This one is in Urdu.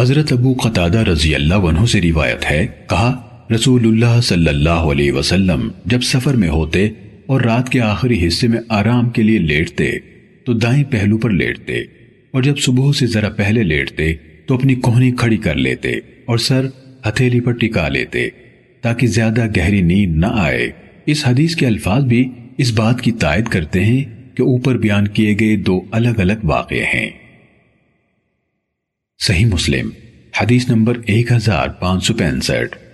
حضرت ابو قطادہ رضی اللہ عنہ سے روایت ہے، کہا، رسول اللہ صلی اللہ علیہ وسلم جب سفر میں ہوتے اور رات کے آخری حصے میں آرام کے لیے لیٹتے، تو دائیں پہلو پر لیٹتے، اور جب صبح سے ذرا پہلے لیٹتے، تو اپنی کوہنی کھڑی کر لیتے اور سر ہتھیلی پر ٹکا لیتے، تاکہ زیادہ گہری نیند نہ آئے۔ اس حدیث کے الفاظ بھی اس بات کی تائید کرتے ہیں کہ اوپر بیان کیے گئے دو الگ الگ واقع ہیں صحیح مسلم حدیث نمبر ایک ہزار پانچ سو پینسٹھ۔